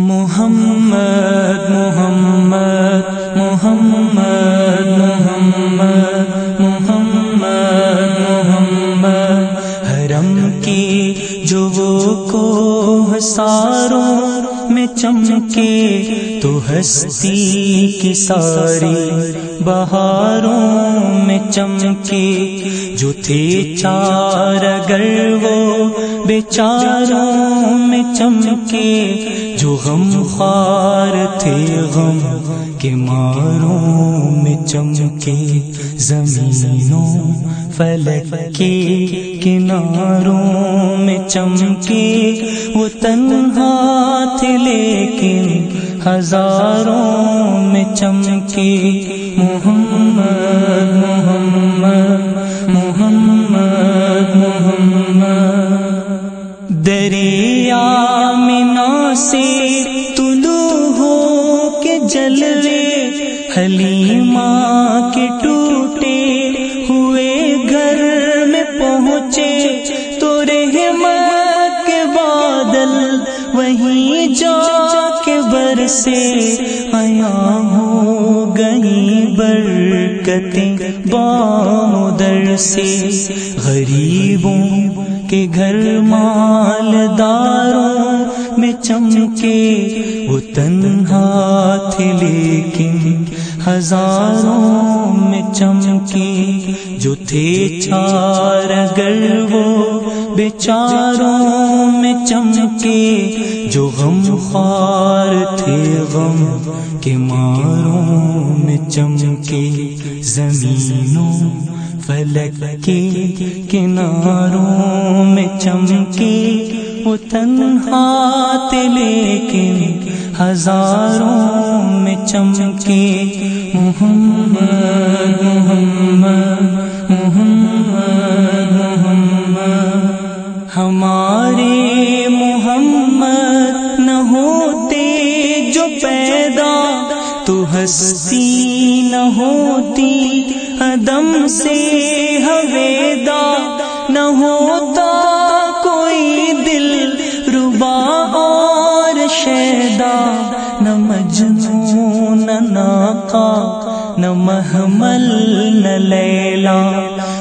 محمد محمد محمد محمد محمد محمد. حرم کی جو وہ کو ساروں میں چمکے، تو ہستی کی ساری بہاروں میں چمکے، جو تھے چار اگر وہ بیچاروں میں چمکے جو غم خوار تھے، غم کے ماروں میں چمکے، زمینوں فلک کے کناروں میں چمکے۔ وہ تنہا تھے لیکن ہزاروں میں چمکے۔ محمد محمد دریا منا سے طلوع ہو کے جلوے حلیمہ کے ٹوٹے ہوئے گھر میں پہنچے تو رحمت کے بادل وہیں جا کے برسے آیا ہو گئی برکتیں بامدر سے، غریبوں کے گھر مالداروں میں چمکے وہ تنہا تھے، لیکن ہزاروں میں چمکے جو تھے چار، اگر وہ بیچاروں میں چمکے جو غم خوار تھے، غم کے ماروں میں چمکے زمینوں فلک کے کناروں میں چمکے وہ تنہا تھے لیکن ہزاروں میں چمکے محمد محمد۔ محمل نہ لیلا،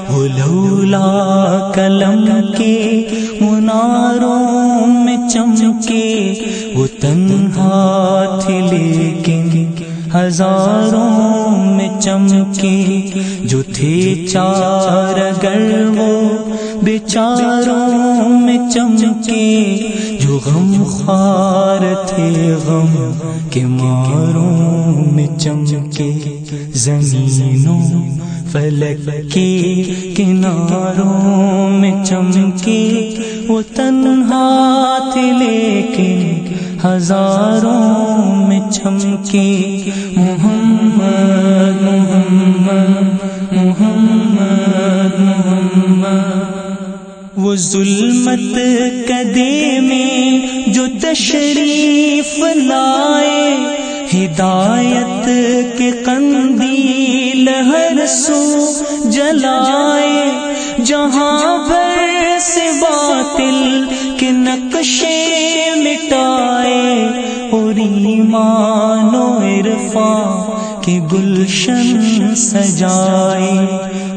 وہ لولا کلم کے مناروں میں چمکے، وہ تنہا تھے لیکن ہزاروں میں چمکے، جو تھے چار اگر وہ بیچاروں میں چمکے جو غم خوار تھے، غم کے ماروں میں چمکے، زمینوں فلک کے کناروں میں چمکے۔ وہ تنہا تھے لیکن ہزاروں میں چمکے۔ محمد محمد محمد محمد۔ وہ ظلمت کدے میں تشریف لائے، ہدایت کے قندیل ہر سو جلائے۔ جہاں بھر سے باطل کے نقشے مٹائے، اور ایمان و عرفان کے گلشن سجائے۔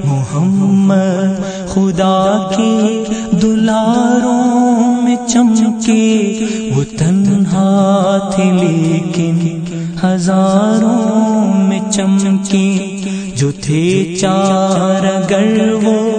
محمد خدا کے دلاروں میں چمکے، وہ تنہا تھے لیکن ہزاروں میں چمکے۔ جو تھے چار اگر وہ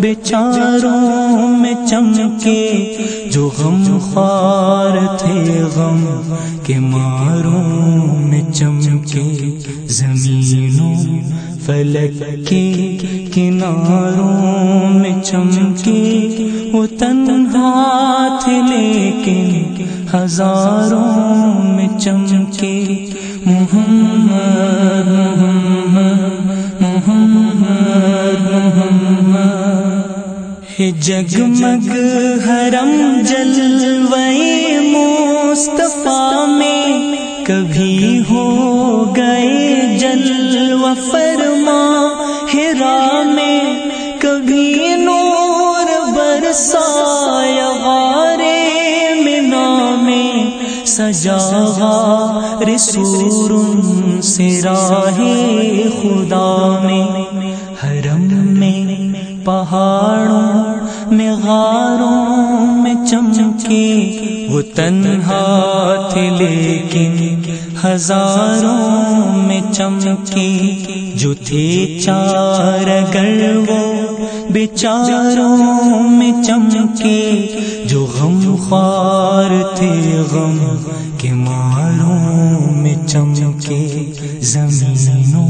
بیچاروں میں چمکے۔ جو غم خوار تھے غم کے ماروں میں چمکے۔ زمینوں فلک کے کناروں میں چمکے، وہ تنہا تھے لیکن ہزاروں میں چمکے۔ محمد محمد محمد ہے جگمگ حرم جلوے مصطفیٰ میں کبھی ہو گئے جلو فرما سجا رسور سے راہ خدا میں، حرم میں، پہاڑوں میں، غاروں میں چمچے وہ تنہا تھے لیکن ہزاروں میں چمکے، جو تھے چار گر وہ بیچاروں میں چمکے جو غم خوار تھے غم کے ماروں میں چمکے زمینوں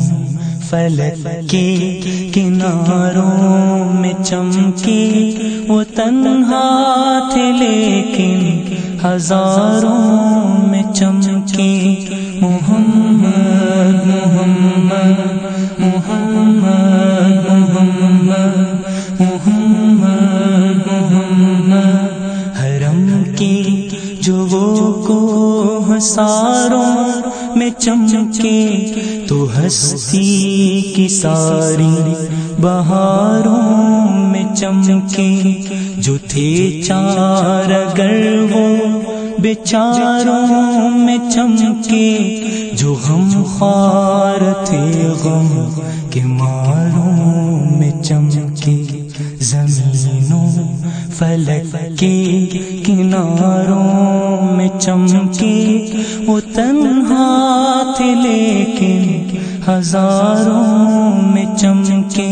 فلک کے کناروں میں چمکے وہ تنہا تھے لیکن ہزاروں میں چمکے محمد محمد محمد ساروں میں چمکے تو ہستی کی ساری بہاروں میں چمکے جو تھے چار گر وہ بیچاروں میں چمکے جو غم خوار تھے غم کے ماروں چمکی چمکے وہ تنہا تھے لیکن ہزاروں میں چمکے